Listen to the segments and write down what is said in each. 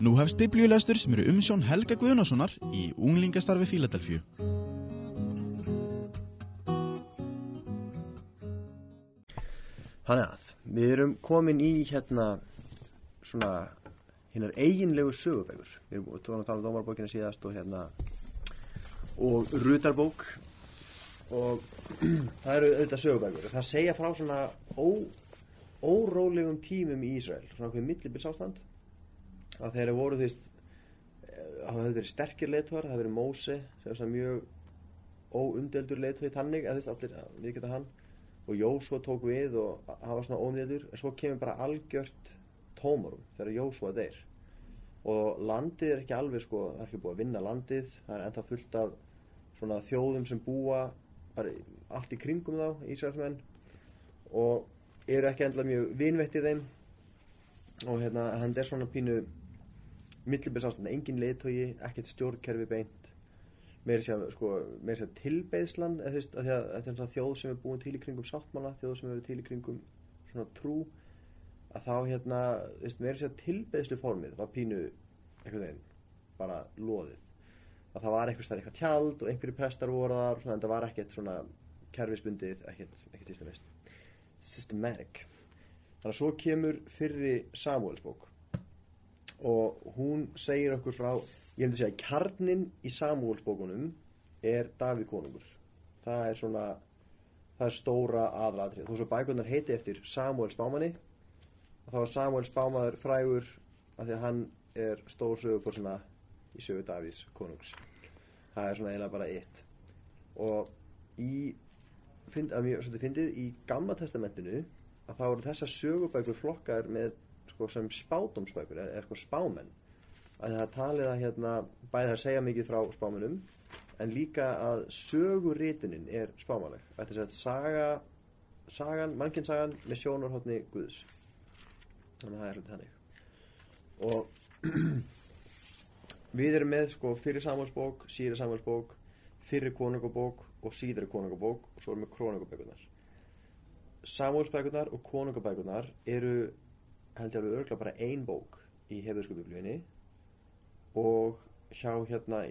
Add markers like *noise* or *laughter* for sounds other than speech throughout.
Nú hefst biblíulestur sem eru umsjón Helga Guðnasonar í Unglingastarfi Fíladelfíu. Þannig að við erum komin í hérna svona hinnar eiginlegu sögubækur. Við erum búin að tala um dómarbókina síðast og hérna og rutarbók og *clears throat* það eru auðvitað sögubækur. Það segja frá svona ó, órólegum tímum í Ísrael, svona okkur millibilsástand að þeirra voru veist það hefur verið sterkir leituar, það hefur verið Móse sem er mjög óumdeldur leituði tannig, eða allir geta hann. Og Jósua tók við og hann var svona óumdeldur en svo kemur bara algjört tómarum þegar Jósua deyr og landið er ekki alveg sko, það er ekki búið að vinna landið það er ennþá fullt af svona þjóðum sem búa allt í kringum þá, Ísraelsmenn og eru ekki endla mjög vinvettið þeim. Og hérna hann er svona pínu millibilsástand, engin leiðtogi ekkert stjórnkerfi beint. Meiri sér sko, tilbeðslan þetta er svona þjóð sem er búin til í kringum sáttmála, þjóð sem er til í kringum svona trú að þá hérna, meiri sér tilbeðslu formið var pínu þeim, bara loðið. Að það var eitthvað eitthvað tjald og einhverju prestar voru þar svona, en það var ekkert svona kerfisbundið, ekkert, ekkert systematic. Þannig að svo kemur fyrri Samuelsbók og hún segir okkur frá ég hefndi að segja kjarnin í Samuelsbókunum er Davíð konungur. Það er svona það er stóra aðradrið þó svo bækunar heiti eftir Samuel spámanni. Og þá er Samuel spámaður frægur af því að hann er stór söguporsuna í sögu Davíðs konungs. Það er svona eiginlega bara eitt. Og í að mjög svolítið fyndið í Gamla testamentinu að þá eru þessar sögubækur flokkar með sko, sem spátumsbækur eða sko spámenn. Að það talið að hérna bæði að segja mikið frá spámennum en líka að söguritunin er spámanleg. Þetta er að saga sagan, mannkinnsagan með sjónarhóttni Guðs. Þannig að það er hluti þannig. Og *clears throat* við erum með sko fyrir Samuelsbók, síri Samuelsbók fyrir konungabók og síðri konungabók og svo erum við krónungabækunar Samuelsbækunar og konungabækunar eru held ég alveg örgulega bara ein bók í hefðursku biblíunni og hjá hérna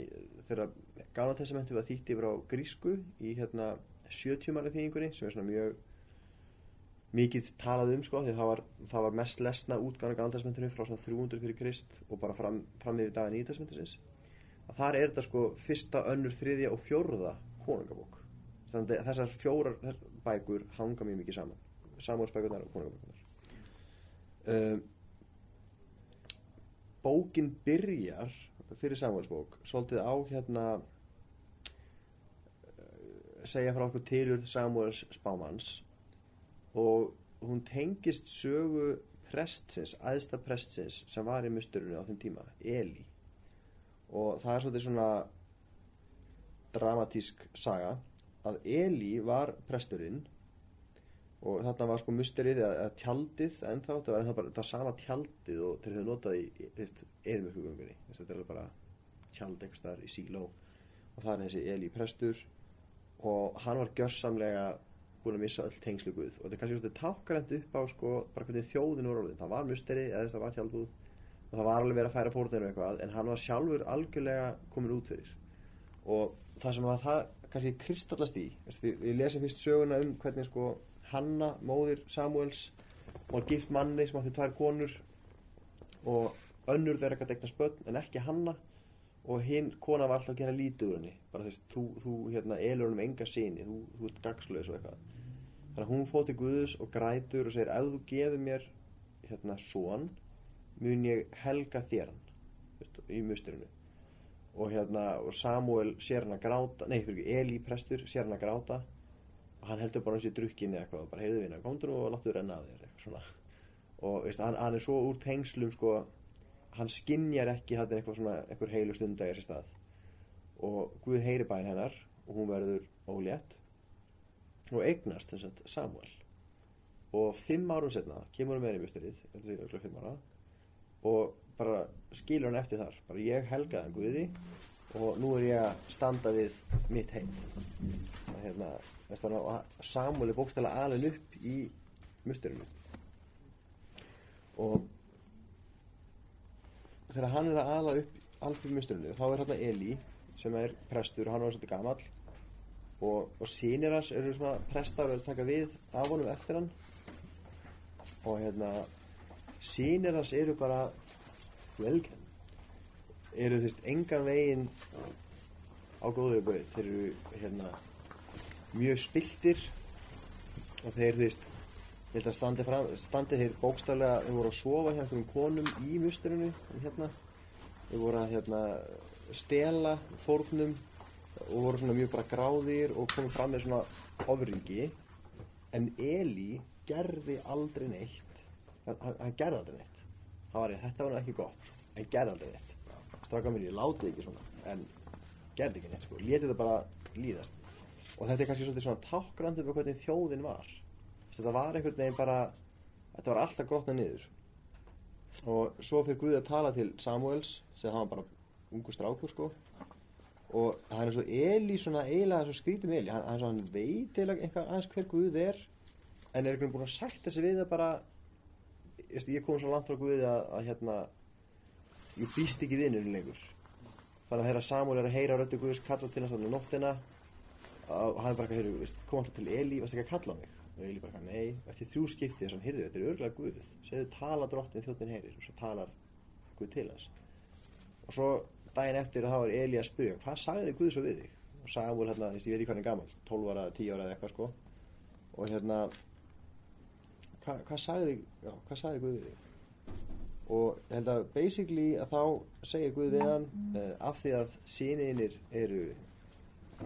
þegar Gána testamenti var þýtt yfir á grísku í hérna 70 manni þýðingunni sem er svona mjög mikið talað um sko því það var, það var mest lesna útgána Gána testamentinu frá svona 300 fyrir krist og bara fram, fram yfir daginn í testamentisins að þar er þetta sko fyrsta, önnur, þriðja og fjórða konungabók. Þannig að þessar fjórar bækur hanga mjög mikið saman. Samúlsbækurnar og konungabókunar um, bókin byrjar fyrir Samuelsbók svolítið á hérna segja frá okkur tilurð Samuels spámans og hún tengist sögu prestsins, aðsta prestsins sem var í musturinu á þeim tíma Eli og það er svolítið svona dramatísk saga að Eli var presturinn og þarna var sko musterið eða tjaldið ennþá, það var ennþá bara það sama tjaldið og þeir höfðu notað í eðmörkugöngunni, þetta er bara tjald einhvers þar í síló. Og það er þessi Eli prestur. Og hann var gjörsamlega búin að missa öll tengslu Guð. Og þetta er kannski svona tákgrænt upp á sko bara hvernig þjóðin voru orðin, það var musteri eða það var tjaldbúð. Og það var alveg verið að færa og eitthvað en hann var sjálfur algjörlega komin út fyrir. Og það sem var það kannski kristallast í, við lesum fyrst söguna um hvernig sko Hanna, móðir Samuels var gift manni sem átti tvær konur. Og önnur þeirra gæti eignast börn en ekki Hanna. Og hinn kona var alltaf að gera lítið úr henni. Bara veist, þú, þú hérna elur um enga síni, þú, þú ert gagslaus og eitthvað. Þannig að hún fóti Guðus og grætur og segir ef þú gefur mér hérna svon mun ég helga þér hann. Í musturinu og hérna og Samuel sér hann að gráta nei, fyrir ekki, Eli prestur sér hann að gráta og hann heldur bara hans í drukkinni eitthvað og bara heyrðu vinna, komdu nú og láttu renna að þér eitthvað svona. Og veist, hann, hann er svo úr tengslum sko, hann skinjar ekki þetta eitthvað svona, eitthvað heilu stund að ég sé stað. Og Guð heyri bæn hennar og hún verður ólétt og eignast að Samuel og fimm árum setna kemur hann með í auðvitað fimm ára og bara skilur hann eftir þar. Bara ég helgaði hann Guði og nú er ég að standa við mitt heim. Og hérna og Samuel er bókstæla alveg upp í musturinu og þegar hann er að ala upp allt upp mustrinu þá er hérna Eli sem er prestur og hann er svolítið gamall og, og sínir hans eru svona prestar að taka við af honum eftir hann. Og hérna sínir hans eru bara velkenn eru þú veist engan veginn á góður bauð þeir eru hérna mjög spiltir og þeir þú veist ég held að standi, fram, standi þeir bókstaflega þeir voru að sofa hjá einhverjum konum í musturinu hérna. Þeir voru að hérna stela fórnum og voru svona mjög bara gráðir og komið fram með svona ofringi en Eli gerði aldrei neitt. Hann, hann, hann gerði aldrei neitt. Hann var í þetta var ekki gott en gerði aldrei neitt. Straka mér ég láti ekki svona en gerði ekki neitt sko. Léti þetta bara líðast og þetta er kannski svolítið svona tákgrandi um hvernig þjóðin var. Þetta var einhvern veginn bara þetta var alltaf grotna niður. Og svo fyrir Guði að tala til Samuels sem hann bara ungu strákur sko. Og hann er svo Eli svona eiginlega svo skrítið með Eli hann, hann, hann veit eiginlega einhver aðeins hver Guð er en er einhvern veginn búin að sætta sig við það bara ég, kom svo langt frá Guði að, að hérna ég býst ekki vinnurinn lengur. Þannig að Samuel er að heyra röttu Guðs kalla til hans þannig nóttina og hann bara að koma alltaf til Eli varst ekki að kalla mig? Og Eli bara nei, eftir þrjú skipti. Þess að hann heyrði þetta er örgulega Guð. Segðu tala drottin þjóttin heyrir. Og svo talar Guð til hans. Og svo daginn eftir þá er Eli að spyrja hvað sagði Guð svo við þig? Og Samuel hérna, ég veit ekki er gammal 12 ára, 10 ára eða eitthvað sko. Og hérna hvað, hvað sagði já, hvað sagði Guð við þig? Og ég held að basically að þá segir Guð við hann uh, af því að síniðinir eru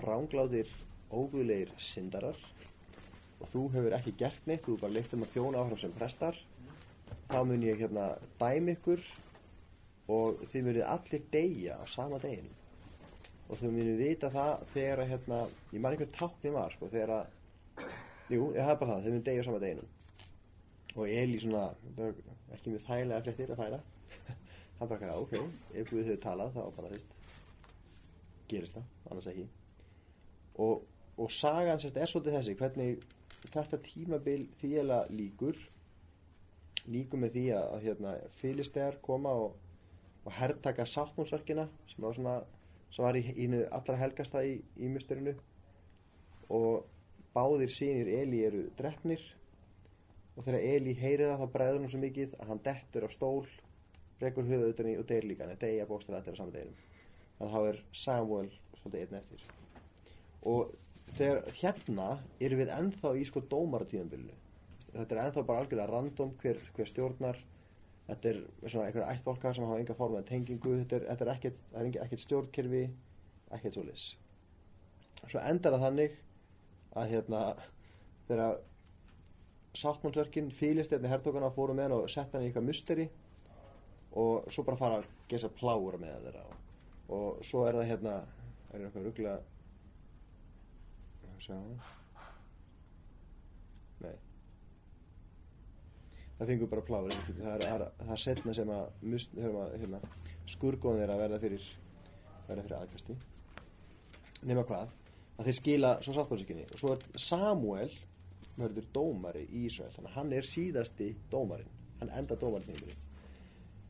rángláðir óguðleir syndarar og þú hefur ekki gert neitt þú bara leitt um að þjóna áfram sem prestar þá mun ég hérna dæmi ykkur og þið munið allir deyja á sama deginu og þau munið vita það þegar að hérna, ég man einhvern tákni var sko, þegar að, jú, ég haf bara það þau munið deyja á sama deginu og Eli svona, ekki mjög þægilega flettir að færa. *laughs* Hann bara ekki, ok, ef Guð hefur talað þá bara, þú veist gerist það, annars ekki. Og, og sagan sérst er svolítið þessi hvernig þetta tímabil þýjala líkur líkur með því að, að hérna, fylistegar koma og, og herrtaka sáttmónsverkina sem var svona sem var í, í allra helgasta í, í musturinu og báðir sínir Eli eru drefnir og þegar Eli heyri það þá bregður hann svo mikið að hann dettur á stól rekur í og deyr líka. En deyja bókstara allir á saman deginum. Þannig að þá er Samuel svolítið einn eftir. Og þegar hérna erum við ennþá í sko dómaratíðanbylnu þetta er ennþá bara algjörlega random hver, hver stjórnar. Þetta er svona einhverja ættbólka sem hafa enga form með tengingu. Þetta er, þetta er ekkert, er ekkert stjórnkerfi ekkert svo lis svo endar það þannig að hérna þegar sáttmálsverkin fylgistefni hertókana fóru með hann og setta hann í eitthvað musteri og svo bara fara að gesa pláur með þeirra og, og svo er það hérna er það eitthvað ruggla sjá nei. Það fengur bara pláur það er, er, setna sem að, að hérna, skurgóðin er að verða fyrir fyrir aðkasti. Nema hvað að þeir skila svo sáttmálsverkinni og svo er Samuel verður dómari í Ísrael. Þannig að hann er síðasti dómarin hann enda dómarin í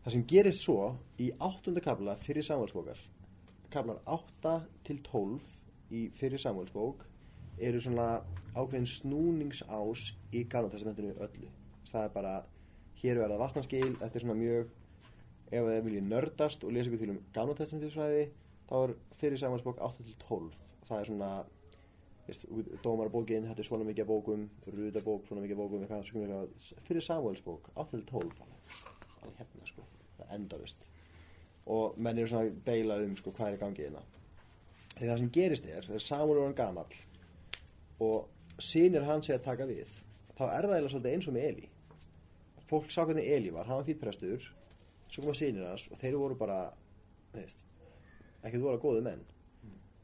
það sem gerist svo í áttunda kabla fyrir Samuelsbókar kablar 8 til 12 í fyrir Samuelsbók eru svona ákveðin snúningsás í Galvatestamentinu öllu. Það er bara hér verða vatnanskil þetta er svona mjög ef það vilji nördast og lesa ykkur til um Galvatestamentisfræði þá er fyrir Samuelsbók 8 til 12 það er svona dómarabókin, þetta er svona mikið bókum rúðabók, svona mikið bókum eitthvað, fyrir Samuelsbók, 8-12 alveg hérna sko það endavist og menn eru svona deila um sko hvað er í gangi hérna. Þegar það sem gerist er, þegar Samuel er hann gamall og sínir hans er að taka við þá er það eiginlega svolítið eins og með Eli fólk sá hvernig Eli var, hann var fýtprestur svo koma sínir hans og þeir voru bara veist, ekki þú voru að góðu menn.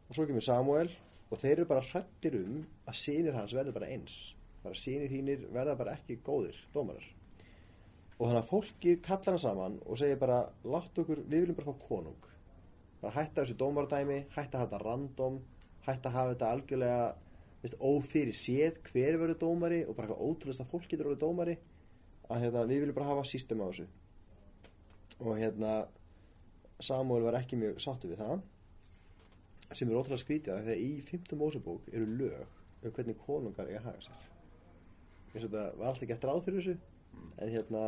Og svo kemur Samuel og þeir eru bara hrættir um að sínir hans verður bara eins. Bara sínir þínir verða bara ekki góðir dómarar. Og þannig að fólki kallar hann saman og segir bara látt okkur, við viljum bara fá konung. Bara hætta þessu dómaradæmi hætta þetta random hætta hafa þetta algjörlega ófyrir séð hver verður dómari og bara eitthvað ótrúlega að fólk getur verið dómari að hérna, við viljum bara hafa sístem á þessu og hérna Samuel var ekki mjög sáttu við það sem er ótrúlega skrítið að þegar í 5. Mósebók eru lög um hvernig konungar eiga að haga sér eins og þetta var alltaf gett ráð fyrir þessu en hérna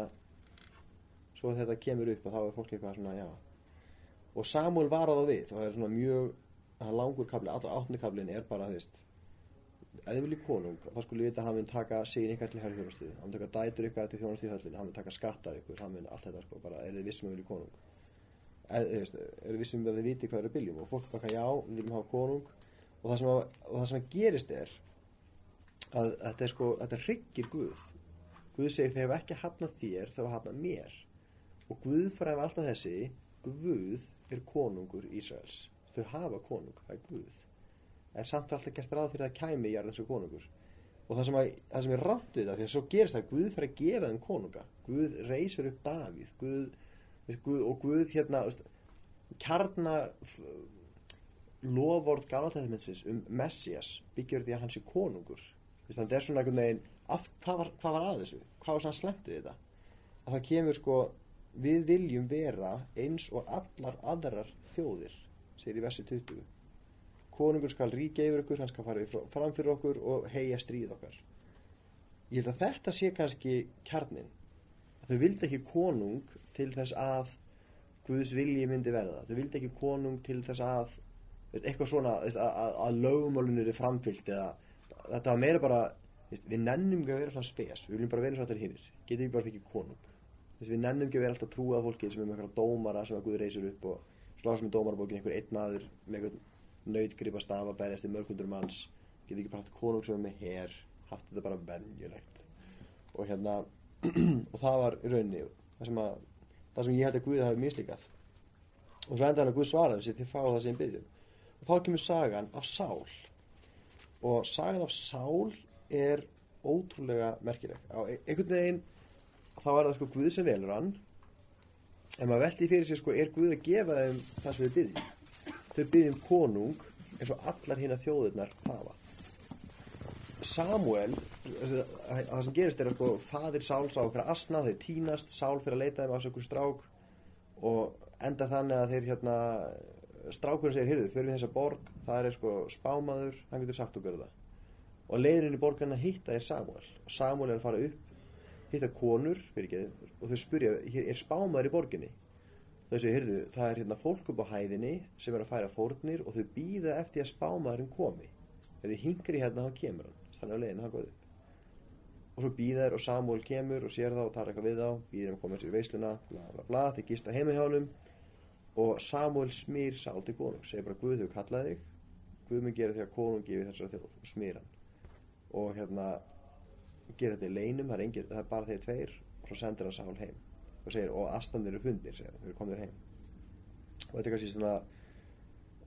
svo þetta kemur upp og þá er fólk eitthvað svona já og Samuel var að það við og það er svona mjög það langur kabli, allra áttundi kablin er bara veist ef þið viljið konung, þá skulle við vita að hann mun taka sín ykkar til herri þjónustuð, hann mun taka dætur ykkar til þjónustuð í höllin, hann mun taka skatta ykkur, hann mun allt þetta sko, bara er þið vissum að viljið konung? Er, þið vissum að þið viti hvað er að biljum? Og fólk bara já, við viljum hafa konung. Og það sem að, og það sem gerist er að þetta er sko, þetta hryggir Guð. Guð segir þegar ekki hafnað þér þá hafnað mér. Og Guð fræði alltaf þessi Guð er konungur Ísraels. Þau hafa konung, það er Guð en samt er alltaf gert ráð fyrir að kæmi í jarðins og konungur. Og það sem, að, það sem er rátt við það því að svo gerist það að Guð fyrir að gefa þeim konunga. Guð reysur upp Davíð. Guð, Guð, og Guð hérna veist, kjarna loford gamaltæðiminsins um Messias byggjur því að hann sé konungur. Þannig að það er svona einhvern veginn af, hvað, var, hvað var að þessu, hvað var svona slemt við þetta? Að það kemur sko við viljum vera eins og allar aðrar þjóðir segir í versi 20 konungur skal ríkja yfir okkur, hann skal fara fram fyrir okkur og heia stríð okkar. Ég held að þetta sé kannski kjarnin þau vildi ekki konung til þess að Guðs vilji myndi verða. Þau vildi ekki konung til þess að eitthvað svona að, að, að lögumálunir er framfyllt eða þetta var meira bara við nennum ekki að vera svona spes við viljum bara vera svona allir hinnir getum við bara fikið konung? Þess við nennum ekki að vera alltaf trúað fólkið sem er með eitthvað dómara sem að Guð reysur upp og sláðum sem dómarabókin einhver einn maður með eitthvað nöytgripa stafa bæri eftir mörgundur manns. Getur ekki bara haft konung sem er með her haft þetta bara venjulegt. Og hérna *clears throat* og það var í rauninni það sem, að, það sem ég held að Guði hafi mislíkað. Og svo endaðan að Guð svaraði þessi til fá það sem byggjum og þá kemur sagan af Sál. Og sagan af Sál er ótrúlega merkileg. Á einhvern veginn þá er það sko Guð sem velur hann. En maður veldi fyrir sig sko er Guð að gefa þeim það sem við byggjum þau byggjum konung eins og allar hinn að þjóðurnar hafa Samuel það sem gerist er að sko fadir Sáls á okkar asna, þau tínast Sál fyrir að leita þeim á þessu strák og enda þannig að þeir hérna strákurinn segir, heyrðu, fyrir þessa borg það er sko spámaður, hann getur sagt okkur það. Og leiðurinn í borgarna hitta er Samuel og Samuel er að fara upp hitta konur, fyrir ekki og þau spurja, er spámaður í borginni þau segir, heyrðu, það er hérna fólk upp á hæðinni sem er að færa fórnir og þau býða eftir að spámaðurinn komi. Ef þið hingar í hérna þá kemur hann. Þannig að leiðinu hann góð upp og svo býða þér og Samuel kemur og sér þá og talar eitthvað við þá býðir hann að koma sér í veisluna bla bla bla, þeir gista heima hjá hann og Samuel smýr Sál til konung segir bara Guð hefur kallað þig. Guð mun gera því að konung gefið þessari þjóð. Og smýr hann. Og hérna gera þetta í leinum það er, engin, það er bara þeir tveir og svo sendir hann Sál heim og segir og astandir eru fundir segir þeir eru komnir heim. Og þetta er kannski svona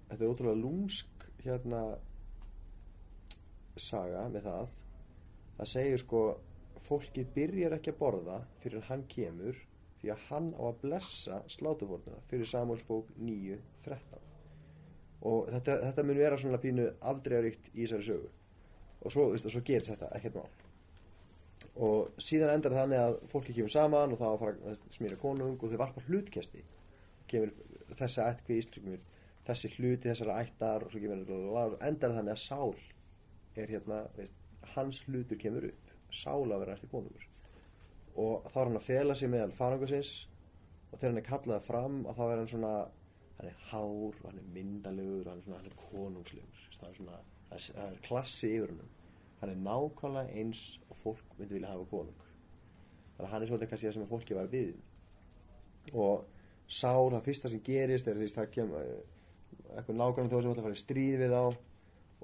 þetta er ótrúlega lúmsk hérna saga með það. Það segir sko fólkið byrjar ekki að borða fyrir hann kemur því að hann á að blessa slátufórnuna fyrir Samuelsbók 9.13 og þetta, þetta mun vera svona pínu afdreigaríkt í þessari sögu. Og svo, veist, svo gerist þetta ekkert mál og síðan endar þannig að fólki kemur saman og það að fara að smýra konung og þau varpa hlutkesti kemur þessi ættkvist þessi hluti þessara ættar og kemur endar þannig að sál er hérna, veist, hans hlutur kemur upp. Sála verið næstu konungur. Og þá er hann að fela sig meðal farangursins og þegar hann er kallað fram að þá er hann svona hann er hár, hann er myndalegur hann er, svona, hann er konungslegur. Það er, svona, það er klassi yfir hann hann er nákvæmlega eins og fólk myndi vilja hafa konung. Þannig að hann er svolítið kannski það sem fólki var við. Og sál, það fyrsta sem gerist er því að það kemur eitthvað nákvæmlega þó sem ætla að fara í stríð við þá.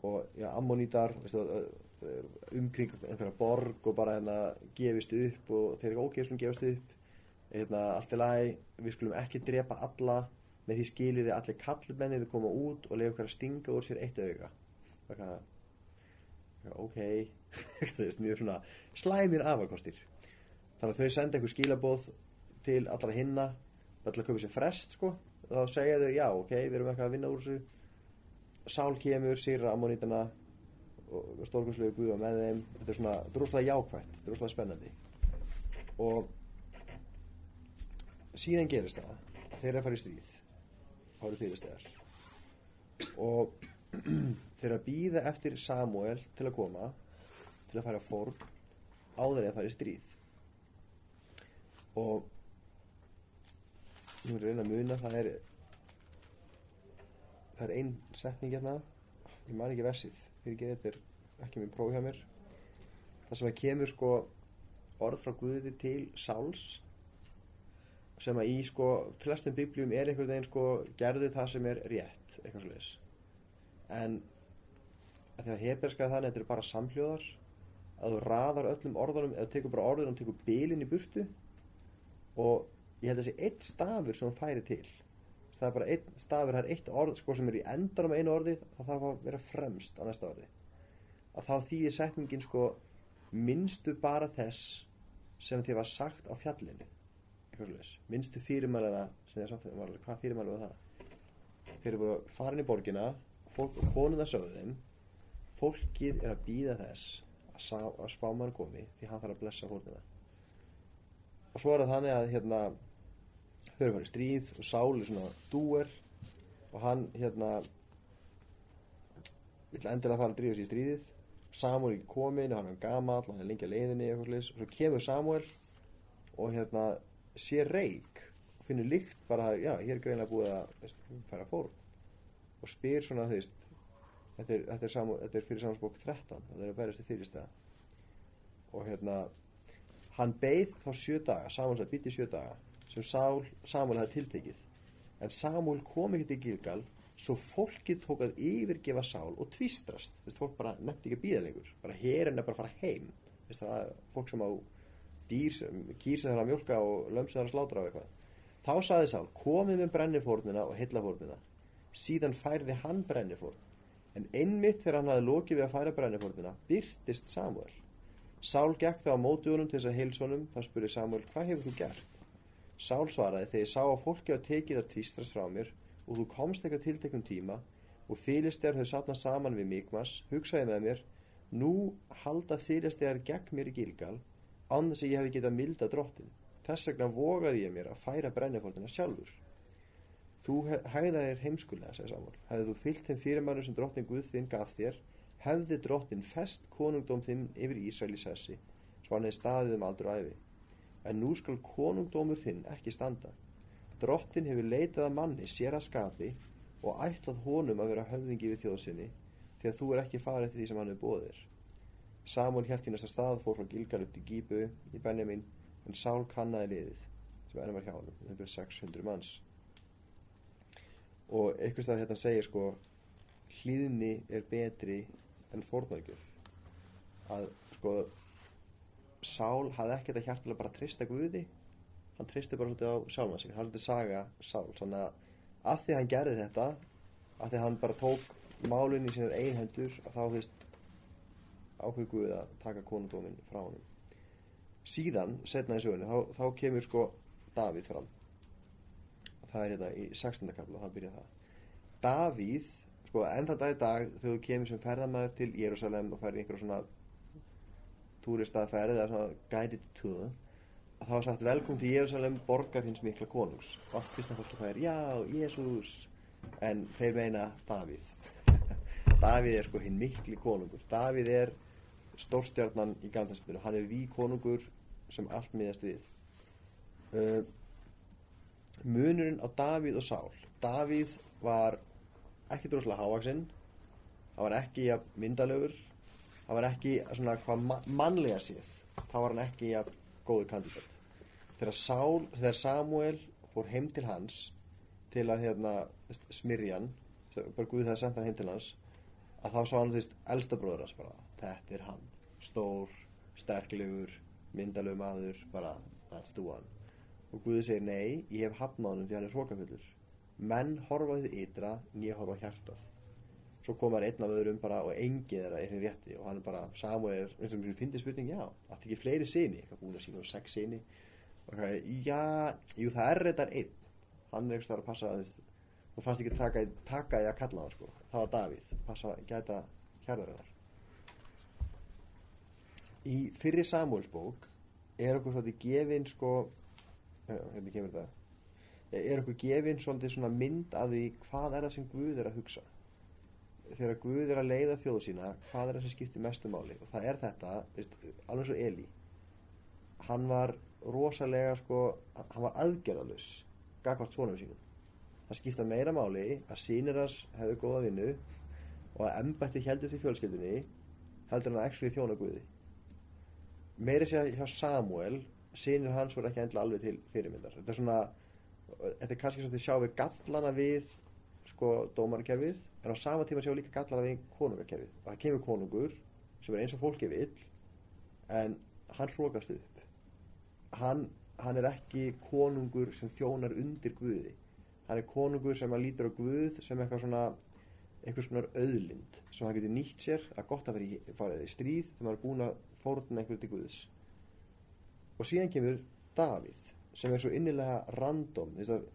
Og já, ammonítar umkring einhverja borg og bara hérna gefist upp og þeir eru ok, skulum gefast upp. Hérna, allt er læg, við skulum ekki drepa alla. Með því skilir þið allir kallmennið koma út og lega okkar að stinga úr sér eitt auga. Það ok. *laughs* Það slæmir afakostir þannig að þau senda einhver skilabóð til allra hinna allra köpið sér frest sko. Þá segja þau já ok, við erum eitthvað að vinna úr þessu. Sál kemur, sýra ammonítana og stórkunslegu Guða með þeim. Þetta er svona droslega jákvægt droslega spennandi. Og síðan gerist það þeir eru að fara í stríð. Þá eru fyrirstegar og *clears throat* þeir að býða eftir Samuel til að koma til að fara fórn áður en að fara í stríð. Og nú er reyna að muna það er það er ein setning hérna. Ég man ekki versið fyrir ekki þetta er ekki minn próf hjá mér. Það sem að kemur sko orð frá Guði til Sáls sem að í sko flestum biblíum er einhvern veginn sko gerðu það sem er rétt eitthvað sliðis en að því að heberska þannig þetta er bara samhljóðar. Að þú raðar öllum orðunum eða tekur bara orðunum og tekur bílinn í burtu. Og ég held að þessi eitt stafur sem hann færi til. Það er bara einn stafur, það er eitt orð sko sem er í endanum einu orðið það þarf að vera fremst á næsta orði. Að þá þýðir setningin sko minnstu bara þess sem þið var sagt á fjallinu. Minnstu fyrirmælana sem þið sagt, hvað fyrirmælu var það? Þeir eru farin í borgina fólk, og konuna sögðu þeim fólkið er að býða þess að, sá, að spáman komi því hann þarf að blessa hórnina og svo er það þannig að hérna þau eru farið stríð og Sál er svona dúer og hann hérna vill endilega fara að drífa sér í stríðið. Samuel er komin og hann er gammal og hann er lengi að leiðinni og svo kemur Samuel og hérna sé reik og finnur líkt bara að hér greinlega búið að færa fórn. Og spyr svona þú veist þetta er, þetta er, samu, þetta er fyrir samansbók 13 það er að berjast í fyrirstæða og hérna hann beigð þá sjö daga Samuel að bytti sjö daga sem Sál, Samuel hafði tiltekið. En Samuel kom ekki til Gilgal svo fólkið tók að yfirgefa Sál og tvistrast, þess að fólk bara nefndi ekki að býða lengur, bara herin er bara að fara heim. Þess að fólk sem á dýr kýr sem er að mjölka og lömsið það er að slátra á eitthvað. Þá saði Sál, komið með brennifórnina og hillafórnina síðan færði hann brennifórn en einmitt þegar hann hafði lokið við að færa brennifórnina byrtist Samuel Sál gekk þá á mótuðunum til þess að heilsonum þá spurði Samuel, hvað hefur þú gert? Sál svaraði, þegar ég sá að fólki á tekið að tvistrast frá mér og þú komst eitthvað tilteknum tíma og fylistegar þau satna saman við Mikmas hugsaði með mér nú halda fylistegar gegn mér í Gilgal þess að ég hefði getað milda drottin þess vegna vogaði ég mér að færa brennifórtina sjálfur þú hægða þér heimskulega sagði Samuel, hefði þú fyllt þeim fyrirmæru sem drottin Guð þinn gaf þér hefði drottin fest konungdóm þinn yfir Ísrael í sessi svo hann hefði staðið um aldur æfi en nú skal konungdómur þinn ekki standa Drottin hefur leitað að manni sér að skapi og ætlað honum að vera höfðingi við þjóðsynni því að þú er ekki farið til því sem hann hefur bóðir. Samuel hjælt í næsta stað fór frá Gilgal upp til Gíbu í Benjamin en Sál kannaði liðið sem ennum var hjá hann, um 600 manns. Og eitthvað stað hérna segir sko hlýðni er betri en fórnægjöf. Að sko Sál hafði ekkert að hjartilega bara trista Guði. Hann tristi bara svolítið á sjálfa sig. Það er svolítið saga sál þannig að að því hann gerði þetta að því hann bara tók málinn í sínar einhendur að þá veist áhuguð að taka konundóminn frá hann síðan, setna í sögunni þá, þá kemur sko Davíð fram það er hérna í 16. kapla það byrja það. Davíð, sko enda dag í dag þegar þú kemur sem ferðamæður til Jérúsalem og færði einhverja svona túristaferð eða svona guided tour þá er sagt velkom til Jérúsalem borgar hins mikla konungs. Og allt kristna fólki fær já, Jésús en þeir meina Davíð. *laughs* Davíð er sko hinn mikli konungur. Davíð er stórstjarnan í gandansmyndu, hann er því konungur sem allt miðast við. Uh, munurinn á Davíð og Sál. Davíð var ekki droslega hávaksinn hann var ekki myndalögur hann var ekki svona hvað mannlega séð. Þá var hann ekki góður kandidat. Þegar, Sál, þegar Samuel fór heim til hans til að hérna, smyrja hann bara Guð það að senda hann heim til hans að þá sá hann veist elsta bróður hans bara þetta er hann, stór sterklegur, myndalög maður bara, það er stúan og Guði segir nei, ég hef hafnað hann því hann er hrókafullur menn horfa því ytra, ég horfa hjartað. Svo komar einn af öðrum bara og engið þeirra er hinn rétti. Og hann bara, Samuel eins og mér finnst spurning, já, er ekki fleiri sinni eitthvað búin að sína og sex sinni og það er, já, jú það er þetta einn. Hann er eitthvað að passa að þú fannst ekki taka, taka í að kalla hann sko, það var Davíð, passa að gæta hjarðarinnar. Í fyrri Samuels bók er okkur svolítið gefin sko hérna kemur þetta er okkur gefin svolítið svona mynd af því hvað er það sem Guð er að hugsa? Þegar Guð er að leiða þjóðu sína hvað er það sem skiptir mestu máli? Og það er þetta, veist, alveg svo Eli hann var rosalega sko, hann var aðgerðalus gagvart svonum sínum. Það skipta meira máli að sínir hans hefðu góða vinnu og að embætti heldur því fjölskyldunni heldur hann að ekki þjóna Guði. Meiri sé að hjá Samuel sínir hans voru ekki endla alveg til fyrirmyndar. Þetta er svona þetta er kannski til að sjá við gallana við sko dómarkerfið en á sama tíma sjá líka gallana við konungakerfið. Og það kemur konungur sem er eins og fólki vill en hann hrókast upp. Hann, hann er ekki konungur sem þjónar undir Guði. Hann er konungur sem að lítur á Guð sem eitthvað svona eitthvað svona auðlind sem hann getur nýtt sér að gott að fara í stríð þegar maður er búin að fórna einhverju til Guðs og síðan kemur Davíð sem er svo innilega random. Að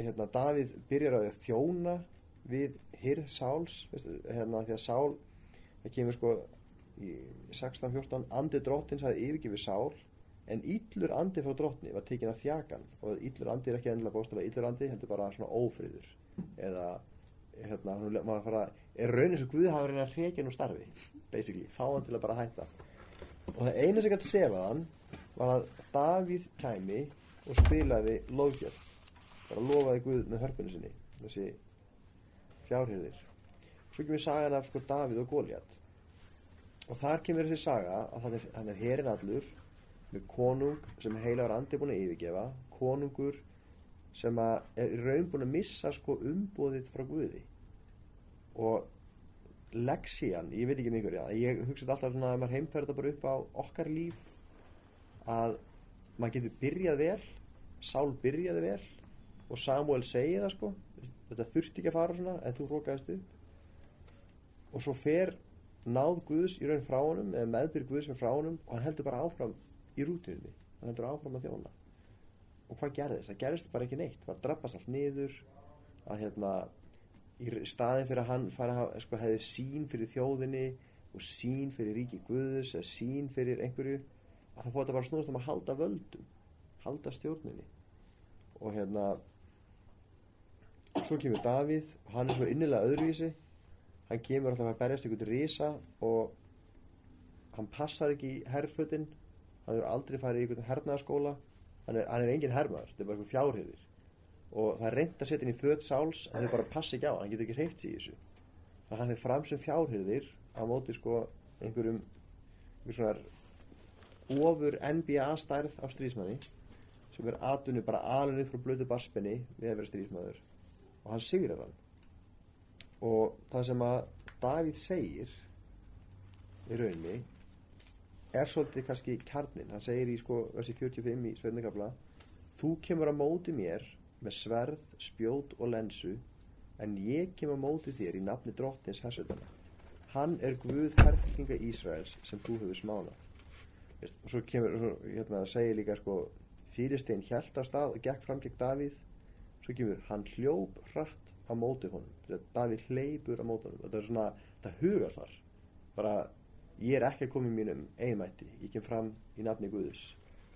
hérna, Davíð byrjar að þjóna við hyrð Sáls. Hérna, því að Sál það kemur sko í 16-14 andi dróttins hafi yfirgifið Sál en yllur andi frá dróttni var tekin af þjagan og yllur andi er ekki ennilega bóstala yllur andi heldur bara svona ófriður. Eða hérna, maður fara er raunin sem Guði hafa reyna að reykja nú starfi. Basically, fá hann til að bara hætta. Og það eina sem gæti sefa hann var að Davíð kæmi og spilaði lóðgjörn bara lofaði Guð með hörpunni sinni þessi fjárhyrðir svo kemur sagan af sko Davíð og Góliat og þar kemur þessi saga að hann er, hann er herin allur með konung sem heilagur andi búin að yfirgefa konungur sem er raun búin að missa sko umbóðið frá Guði. Og leksían, ég veit ekki mjög hverja ég hugsaði alltaf svona að maður heimferða bara upp á okkar líf að maður getur byrjað vel Sál byrjaði vel og Samuel segi það sko þetta þurfti ekki að fara svona en þú rókaðist upp. Og svo fer náð Guðs í raun frá honum eða meðbyrð Guðs frá honum og hann heldur bara áfram í rútinni hann heldur áfram að þjóna. Og hvað gerðist? það gerðist bara ekki neitt það drabbast allt niður að hérna í staðin fyrir að hann fara sko, hefði sín fyrir þjóðinni og sín fyrir ríki Guðs eða sín fyrir einhverju að það fótt að bara snúðast um að halda völdum halda stjórninni. Og hérna svo kemur Davíð hann er svo innilega öðruvísi. Hann kemur alltaf að berjast ykkur til risa og hann passar ekki í herrfötin hann er aldrei farið í ykkur hernaðaskóla. Hann er, hann er engin hermaður, þetta er bara ykkur fjárhyrðir og það er reynd að setja hann í föt sáls en þau bara passa ekki á, hann getur ekki hreift sér í þessu. Þannig að hann er fram sem fjárhyrðir á móti sko einhverjum einhver ofur NBA stærð af strísmanni sem er atunni bara alveg frá blödu barspenni við að vera strísmaður og hann sigrar hann. Og það sem að Davíð segir í rauninni er svolítið kannski kjarnin hann segir í sko versi 45 í sveitningafla þú kemur að móti mér með sverð, spjót og lensu en ég kemur að móti þér í nafni drottins hersöldana hann er Guð herflinga Ísraels sem þú hefur smánað og svo kemur, svo, hérna, segir líka sko, fyrirstein hjælt af stað og gekk fram gegn Davíð. Svo kemur, hann hljóp hratt á móti honum, Davíð hleypur á móti honum, þetta er svona, þetta hugar þar. Bara, ég er ekki að koma í mínum einmætti, ég kem fram í nafni Guðus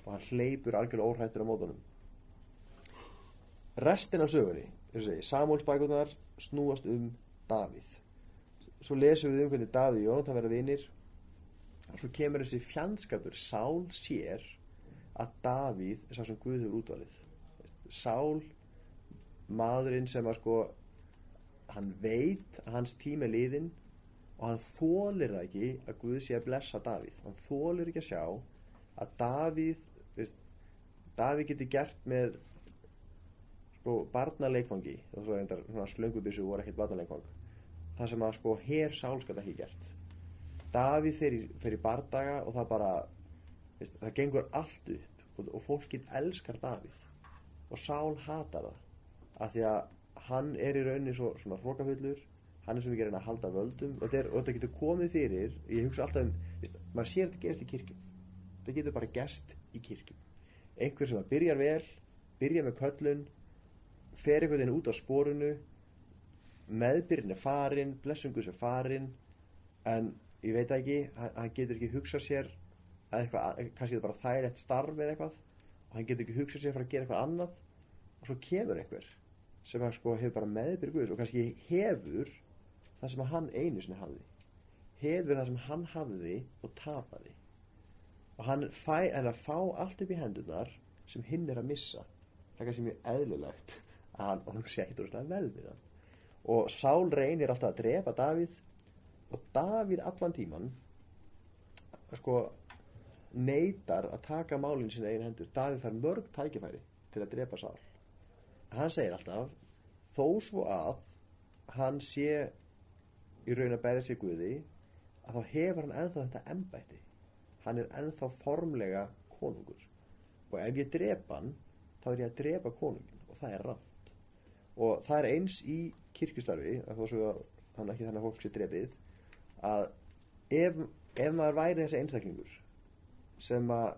og hann hleypur algjörlega óhrættur á móti honum. Restin af sögunni, Samúls bækurnar snúast um Davíð. Svo lesum við um hvernig Davíð og Jónatan verða vinir og svo kemur þessi fjandskapur Sál sér að Davíð er sá sem Guð hefur útvalið. Sál maðurinn sem að sko hann veit að hans tíma er liðin og hann þólir það ekki að Guð sé að blessa Davíð. Hann þólir ekki að sjá að Davíð veist, Davíð getur gert með sko barnaleikfangi svona slöngubissu voru ekkert barnaleikfang það sem að sko hér Sál skal ekki gert Davíð fer í, fer í bardaga og það bara veist, það gengur allt upp og, og fólkið elskar Davíð. Og Sál hatar það af því að hann er í rauninni svo, svona hrókafullur hann er svo mikið að halda völdum og, er, og þetta getur komið fyrir ég hugsa alltaf um, veist, maður sér þetta gerist í kirkjum. Þetta getur bara gerst í kirkjum. Einhver sem að byrjar vel byrja með köllun fer einhvern veginn út á spórunu meðbyrjun er farin blessungus er farin en ég veit ekki, hann, getur ekki hugsað sér að eitthvað, kannski þetta bara þægilegt starf eða eitthvað. Og hann getur ekki hugsað sér fara að gera eitthvað annað. Og svo kemur einhver sem að sko hefur bara meðbyrð Guðs og kannski hefur það sem hann einu sinni hafði. Hefur það sem hann hafði og tapaði. Og hann fæ, er að fá allt upp í hendunar sem hinn er að missa. Það er kannski mjög eðlilegt að hann, sé ekkert úr vel við hann. Og Sál reynir alltaf að drepa Davíð og Davíð allan tíman sko neytar að taka málinn sína einu hendur. Davíð fær mörg tækifæri til að drepa Sál. Hann segir alltaf þó svo að hann sé í raun að berja sér Guði að þá hefur hann ennþá þetta embætti. Hann er ennþá formlega konungur. Og ef ég drepa hann þá er ég að drepa konungin og það er rátt og það er eins í kirkustarfi að þó svo að hann ekki þannig að fólk sé drepið að ef, ef maður væri þessi einstaklingur sem að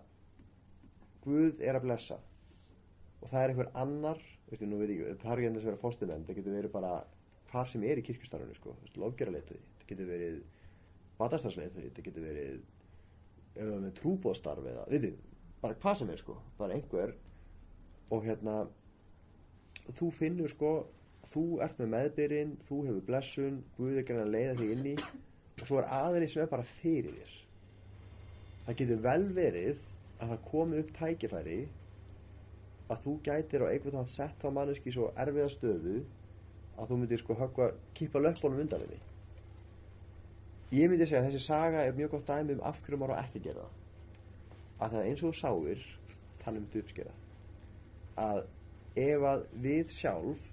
Guð er að blessa og það er einhver annar veistu, nú veit ég, það er ekki enn þess að vera fóstumenn það getur verið bara hvar sem er í kirkustarfinu sko, lofgjöraleituði, það getur verið batastarsleituði, það getur verið eða með trúbóðstarf eða, veitu, bara hvað sem er sko bara einhver og hérna þú finnur sko þú ert með meðbyrinn, þú hefur blessun Guð er gæðin að leiða þig inn í og svo er aðeins sem er bara fyrir þér. Það getur vel verið að það komi upp tækifæri að þú gætir á einhvern veginn sett á manneski svo erfiða stöðu að þú myndir sko höggva, kýpa löpunum undan henni. Ég myndi segja að þessi saga er mjög gott dæmi um af hverju maður á ekki að gera að það eins og þú sáir þannig myndi uppskera að ef að við sjálf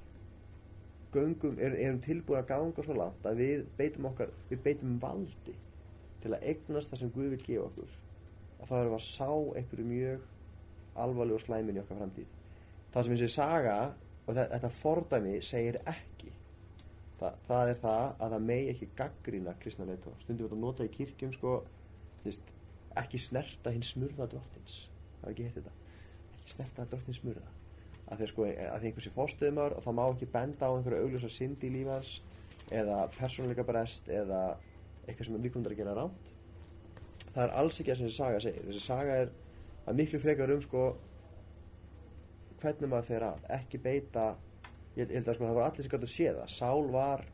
göngum, er, erum tilbúin að ganga svo langt að við beitum okkar við beitum valdi til að eignast það sem Guð vil gefa okkur. Að erum við að sá einhverju mjög alvarleg og slæmin í okkar framtíð. Það sem þessi saga og þetta fordæmi segir ekki. Það, það er það að það megi ekki gaggrína kristna leittóa stundum við að nota í kirkjum sko, þvist, ekki snerta hins smurða drottins. Það er ekki hitt þetta? Ekki snerta drottins smurða að því, sko, að því einhversi fórstöðumar og það má ekki benda á einhverju augljósa synd í lífans eða persónuleika brest eða eitthvað sem við komum að gera ránt það er alls ekki sem þessi saga segir. Þessi saga er að miklu frekar um sko hvernig maður fer að ekki beita ég held að sko það var allir sem gætu að sé það. Sál var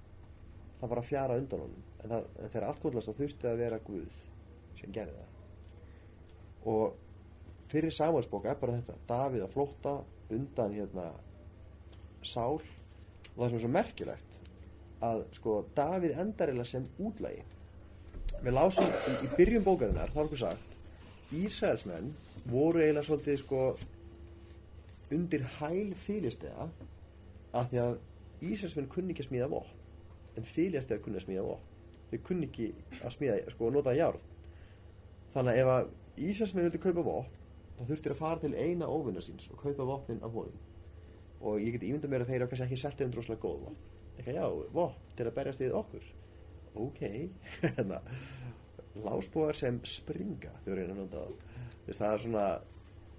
það var að fjara undan honum. En, það, en þegar allt góðlast þá þurfti að vera Guð sem gerði það. Og fyrir Samuelsbók er bara þetta Davíð að flótta undan hérna Sál og það sem er svo merkilegt að sko Davíð endar eða sem útlægi við lásum í, í byrjun bókarinnar þá er okkur sagt Ísraelsmenn voru eiginlega svolítið sko undir hæl fylistega að því að Ísraelsmenn kunni ekki að smíða vopn en fylistega kunni að smíða vopn. Þau kunni ekki að smíða sko nota járn. Þannig að ef að Ísraelsmenn vildi kaupa vopn þá þurftir að fara til eina óvinna síns og kaupa vopnin af honum. Og ég get ímynda mér að þeir eru kannski ekki seltið um droslega góð vopn. Eitthvað já, vopn til að berjast við okkur. Ok *laughs* hérna lásbúar sem springa þau reyna að nota það. Það er svona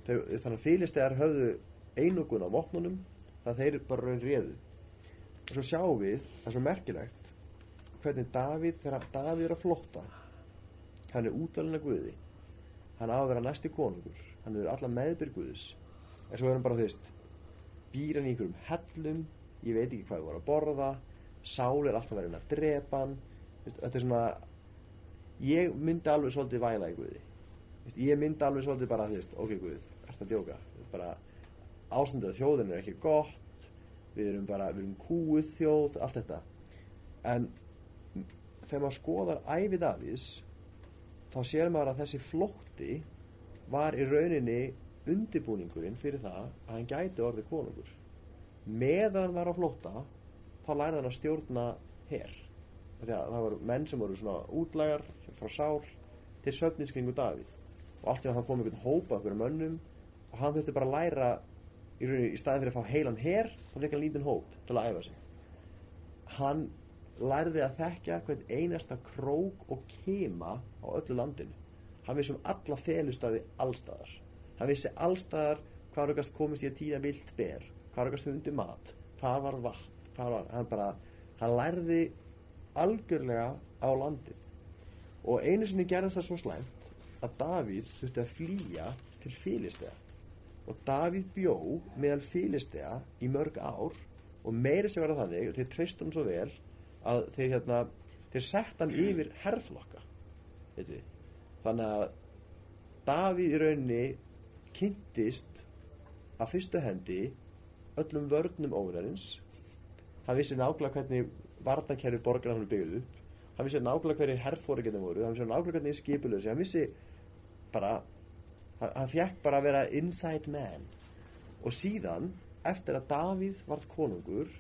þau, þannig að fylgstegar höfðu einugun á vopnunum þannig að þeir bara raun réðu. Og svo sjáum við, það er svo merkilegt hvernig Davíð, þegar Davíð er að flotta hann er útvalin að Guði. Hann á að vera næsti konungur hann er alla meðbyrg Guðs. En svo er hann bara þú veist býr hann í einhverjum hellum. Ég veit ekki hvað það voru að borða. Sál er alltaf verið að drepa hann. Þetta er svona ég myndi alveg svolítið væla í Guði. Ég myndi alveg svolítið bara þú veist, ok Guð, ert að djóka? Bara ástandið að þjóðin er ekki gott. Við erum bara, við erum kúið þjóð allt þetta. En þegar maður skoðar æfið aðís þá sér maður að þessi flótti var í rauninni undibúningurinn fyrir það að hann gæti orðið konungur. Meðan hann var á flótta þá lærði hann að stjórna herr það voru menn sem voru svona útlægar frá sál til söfnins kringu Davíð. Og allt í það kom einhvern hópa einhverjum mönnum og hann þurfti bara að læra í, rauninni, í staðin fyrir að fá heilan herr þá fekk hann lítinn hóp til að æfa sig. Hann lærði að þekkja hvern einasta krók og kema á öllu landinu hann vissi um alla felustæði allstaðar hann vissi allstaðar hvað röggast komist í að tíða vilt ber hvað röggast hundi mat hvað var vatn hvað var, hann bara hann lærði algjörlega á landið. Og einu sinni gerðist það svo slæmt að Davíð þurfti að flýja til fylistega og Davíð bjó meðal fílistea í mörg ár og meiri sem verða þannig og þeir treystu hann svo vel að þeir hérna þeir sett hann yfir herrflokka veitu þannig að Davíð í rauninni kynntist að fyrstu hendi öllum vörnum óverðarins hann vissi nákvæmlega hvernig vartankerfi borgarna hann byggðu upp. Hann vissi nákvæmlega hverju herrfóri getum voru. Hann vissi nákvæmlega hvernig skipulösi hann vissi bara hann, hann fekk bara að vera inside man. Og síðan eftir að Davíð varð konungur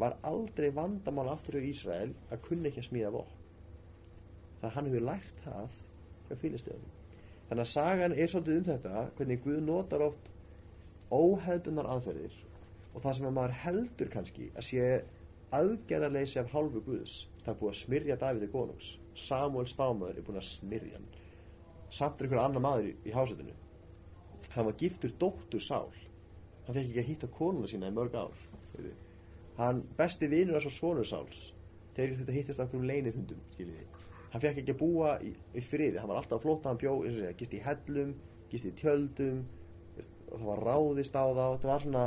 var aldrei vandamál aftur í Ísrael að kunna ekki að smíða vopn. Þannig að hann hefur lært það hjá fílistöðunum þannig að sagan er svolítið um þetta hvernig Guð notar oft óhefbunar aðferðir og það sem að maður heldur kannski að sé aðgerðarleysi af hálfu Guðs. Það er búið að smyrja Davíði konungs. Samuel spámaður er búin að smyrja hann. Samt er einhver annar maður í, í hásetinu hann var giftur dóttur Sál hann fekk ekki að hitta konuna sína í mörg ár hann besti vinur er svo sonur Sáls. Þurftu að hittast á einhverjum leinifundum skiljiði hann fekk ekki að búa í, í friði. Hann var alltaf að flóta, hann bjó segja, gist í hellum, gist í tjöldum og það var ráðist á þá. Þetta var svona,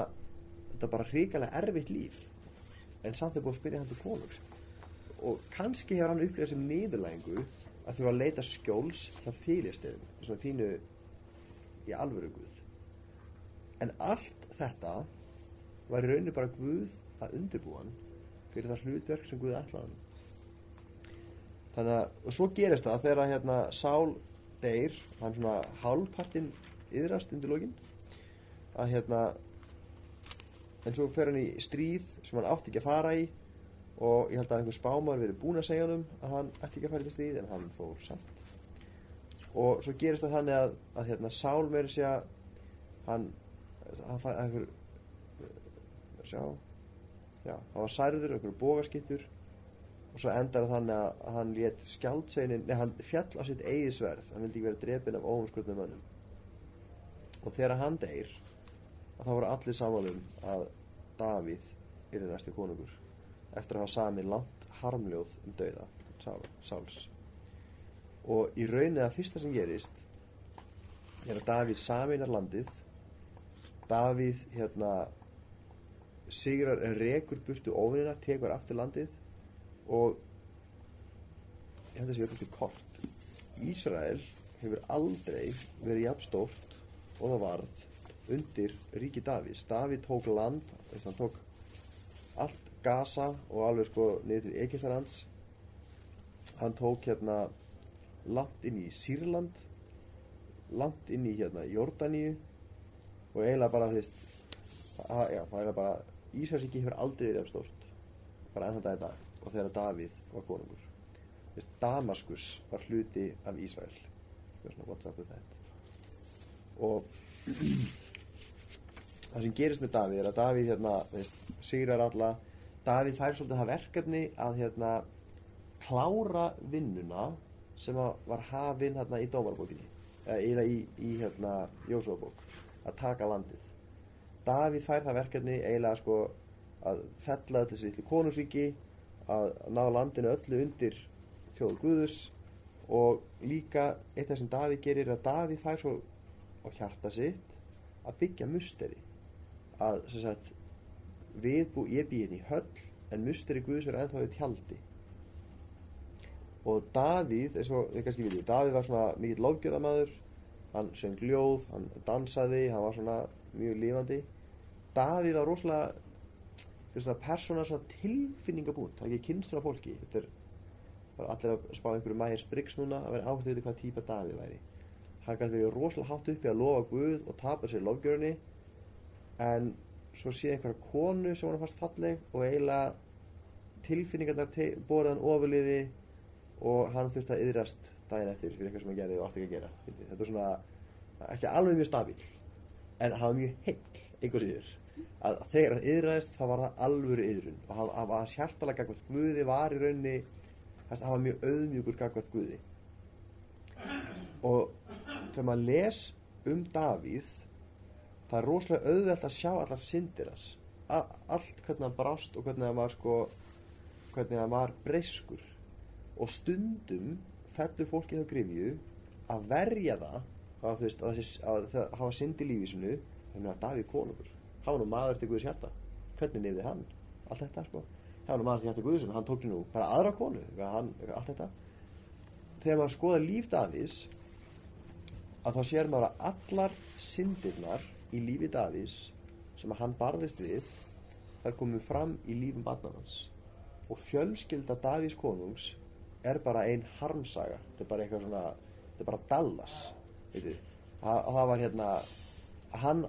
þetta var bara hrikalega erfitt líf. En samt er búið að spyrja hann til konungs. Og kannski hefur hann upplifað sem niðurlægingu að þurfa að leita skjóls hjá fyrirsteðum svona þínu í alvöru Guð. En allt þetta var í rauninni bara Guð að undirbúa hann fyrir það hlutverk sem Guð ætlaði hann þannig að svo gerist það þegar hérna Sál deyr hann svona hálfpartinn yðrast undir lókin að hérna en svo fer hann í stríð sem hann átti ekki að fara í og ég held að einhver spámar verið búin að segja hann að hann ætti ekki að fara í stríð en hann fór samt. Og svo gerist það þannig að, að hérna Sál meiri segja hann hann fær einhver sjá já, hann var særður, einhver bógaskittur og svo endar þannig að hann létt skjaldsveinin, nei hann fjall á sitt eigið sverð, hann vildi ekki vera drefin af óumskrutnum mönnum. Og þegar hann deyr þá voru allir samanlum að Davíð er næstu konungur eftir að hafa samið langt harmljóð um dauða Sál, Sáls. Og í raunin að fyrsta sem gerist er að Davíð saminar landið. Davíð hérna sigrar rekur burtu óvinina tekur aftur landið og ég held að það sé eitthvað kort. Ísrael hefur aldrei verið jafn stórt og það varð undir ríki Davís Davíð tók land hann tók allt Gaza og alveg sko niður til Egyptalands. Hann tók hérna langt inn í Sýrland langt inn í hérna Jórdaníu og eiginlega bara þú veist það er bara Ísraelsíki hefur aldrei verið jafn stórt bara enn þetta og þegar Davíð var konungur. Damaskus var hluti af Ísrael. Og *clears throat* það sem gerist með Davíð er að Davíð hérna, sigrar alla. Davíð fær svolítið það verkefni að hérna klára vinnuna sem var hafinn hérna í dómarbókinni eða í, í hérna Jósúabók. Að taka landið. Davíð fær það verkefni eiginlega sko að fella öllu sér til konungsvíki að ná landinu öllu undir þjóðu Guðus og líka eitt af það sem Davíð gerir er að Davíð fær svo á hjarta sitt að byggja musteri. Að sagt við bú, ég bý hérna í höll en musteri Guðs er ennþá í tjaldi. Og Davíð eins og þið kannski viljið, Davíð var svona mikill lofgjörðamaður hann söng ljóð, hann dansaði hann var svona mjög lifandi. Davíð var rosalega svona persóna svona tilfinningabúnt það er ekki kynstur af fólki. Þetta er bara allir að spá einhverju Myers Briggs núna að vera áhrifði hvað típa Davíð væri. Hann gæti verið rosalega hátt uppi að lofa Guð og tapa sér lofgjörni en svo sé einhverja konu sem hann fannst falleg og eiginlega tilfinningarnar borðið hann ofurliði og hann þurfti að yðrast daginn eftir fyrir eitthvað sem hann gerði og átti ekki að gera þetta er svona ekki alveg mjög stabíl en hann var mjög heill einhver síður að þegar hann yðræðist þá var það alvöru yðrun og hann, hann var hjartalega gagvart Guði var í raunni hann var mjög auðmjúkur gagvart Guði. Og þegar maður les um Davíð það er rosalega auðvelt að sjá allar syndir hans. Allt hvernig hann brást og hvernig hann var sko hvernig hann var breyskur. Og stundum fellur fólkið á grifju að verja það að, veist, að, að, að hafa synd í lífisinu þannig að Davíð konungur hann var nú maður til Guðs hjarta. Hvernig lifði hann, allt þetta sko. Hann var nú maður til hjarta Guðs en hann tók sér nú bara aðra konu, hann, allt þetta. Þegar maður skoða líf Davíðs að þá sér maður að allar syndirnar í lífi Davíðs sem að hann barðist við þær komið fram í lífum barnarnas og fjölskylda Davíðs konungs er bara ein harmsaga. Þetta er bara eitthvað svona þetta er bara Dallas það, það var hérna hann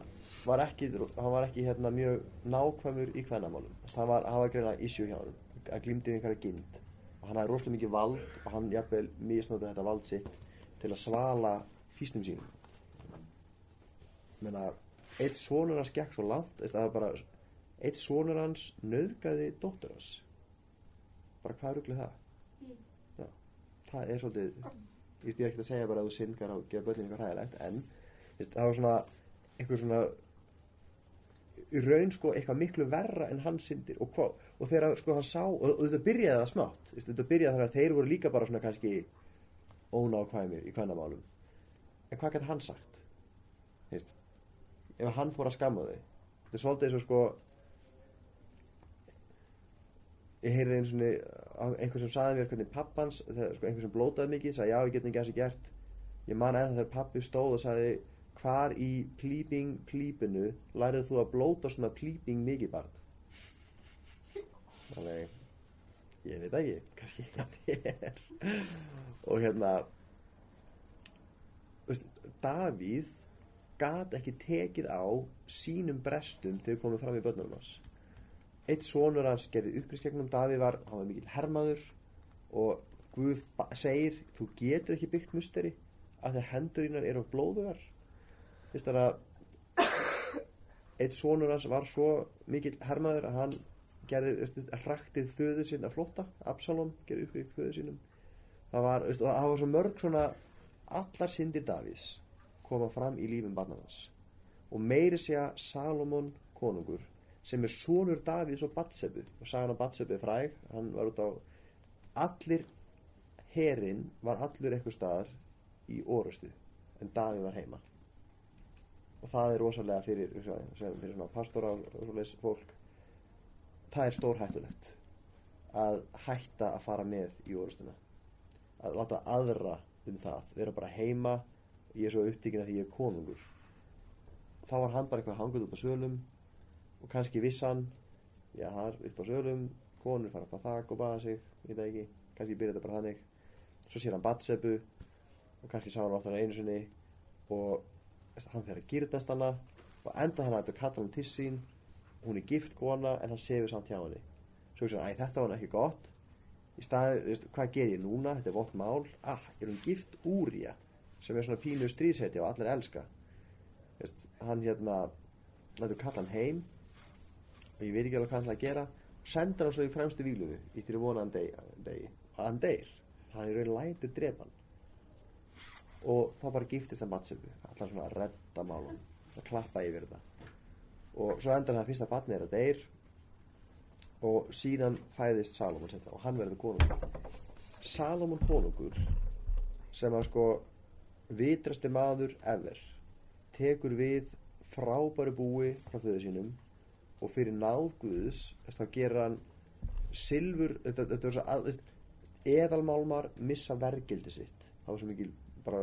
var ekki, hann var ekki hérna, mjög nákvæmur í hvernamálum það var, var greina issue hjá hann að glýmdi einhverja gind og hann hafði rosalega mikið vald og hann jafnvel misnótið þetta vald sitt til að svala fýstum sínum. Menna eitt sonur hans gekk svo langt það var bara eitt sonur hans nöðgæði dóttur hans. Bara hvað ruggli það? Mm. Já, það er svolítið ég er ekki að segja bara að þú syndgar og gera börnin eitthvað hægilegt en það var svona eitthvað svona í raun sko eitthvað miklu verra en hann syndir. Og, og þegar sko hann sá og, og þetta byrjaði það smátt þetta byrjaði þannig að þeir voru líka bara svona kannski ónákvæmir í hvernamálum en hvað getur hann sagt? Heist? ef hann fór að skamma þau. Þetta er svolítið eins og sko ég heyrði eins og einhver sem saði mér hvernig pappans sko, einhver sem blótaði mikið sagði já ég get ekki að þessi gert. Ég man eða þegar pappi stóð og sagði hvar í plýping plýpinu lærið þú að blóta svona plýping mikið barn? Þannig ég veit ekki kannski það er og hérna Davíð gat ekki tekið á sínum brestum þegar komið fram í börnunum hans. Eitt sonur hans gerði upprýst gegnum Davíð var, hann var mikill hermaður og Guð segir þú getur ekki byggt musteri að þeir hendurinnar eru blóðugar fyrst þar að eitt sonur hans var svo mikill hermaður að hann gerði hraktið föðu sinn að flotta Absalom gerði uppvík föðu sinnum það var, veist, það var svo mörg svona allar syndir Davís koma fram í lífum barnavans og meiri sé að Salomon konungur sem er sonur Davís og Batsebu og sagan á Batsebu er fræg. Hann var út á allir herin var allur eitthvað staðar í orustu en Daví var heima og það er rosalega fyrir, fyrir svona pastora og svoleiðs fólk það er stór hættulegt að hætta að fara með í orðstuna að láta aðra um það vera bara heima ég er svo upptíkin að því ég er konungur. Þá var hann bara eitthvað hangut út á sölum og kannski vissan já það er upp á sölum konur fara upp á þak og baða sig kannski byrja þetta bara þannig. Svo sér hann batsepu og kannski sá hann ofta hann einu sinni og hann fyrir að gýrtast hana og enda hann kalla hann til sín hún er gift kona en hann sefur samt hjá henni. Svo ekki svona, æ þetta var hann ekki gott. Í staði, hvað ger ég núna? Þetta er vott mál, ah, er hún gift Úrija sem er svona pínu stríðsæti og allir elska. Vist, hann hérna, kalla hann heim. Og ég veit ekki alveg hvað hann ætla að gera. Sendur hann svo í fremstu výluðu í því að vona hann degi og hann deyr, hann er raun lætur drepan og þá bara giftist það mattsöfu allar svona að redda málun að klappa yfir þetta og svo endar það fyrsta batni er að deyr. Og síðan fæðist Salomon setna og hann verður konungur. Salomon konungur sem að sko vitrasti maður ever tekur við frábæru búi frá þauðu sínum og fyrir náðguðus þá gerir hann silfur þetta, þetta er svo að eðalmálmar missa vergildi sitt. Það var svo mikil bara